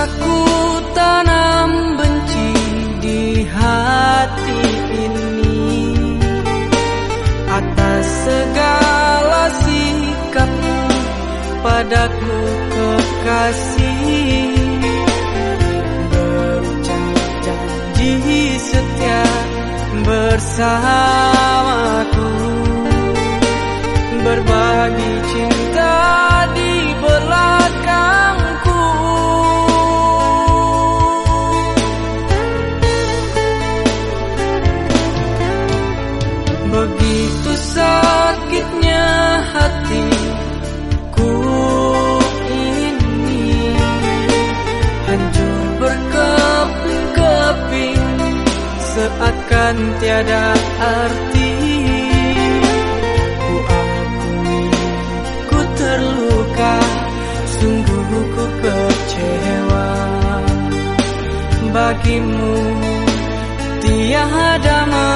Aku tanam benci di hati ini. Atas segala sikapmu padaku kekasih. Berjanji-janji setia bersama. tiada arti. Ku akui ku terluka Sungguh ku kecewa. Bagimu tiada maaf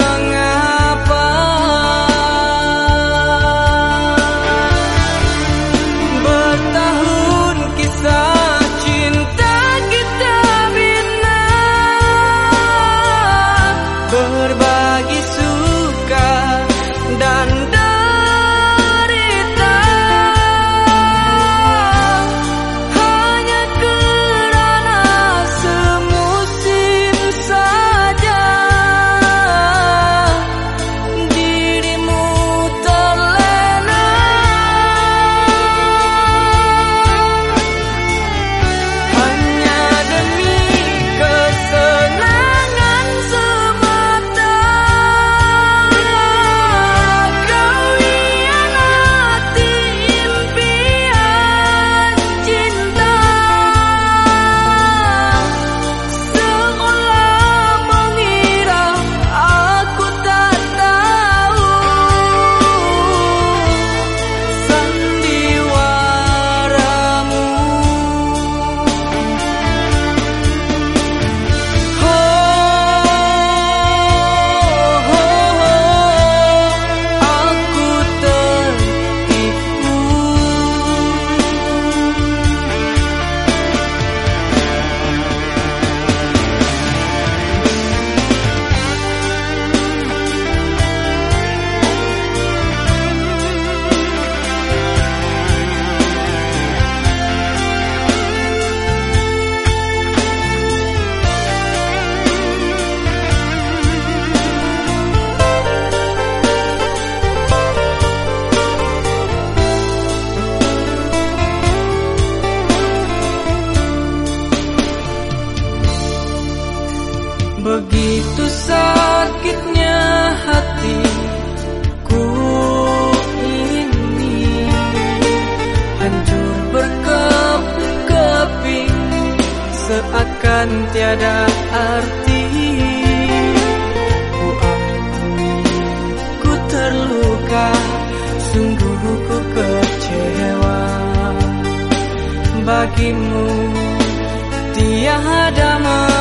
tiada arti. Ku akui ku terluka Sungguh ku kecewa. Bagimu tiada maaf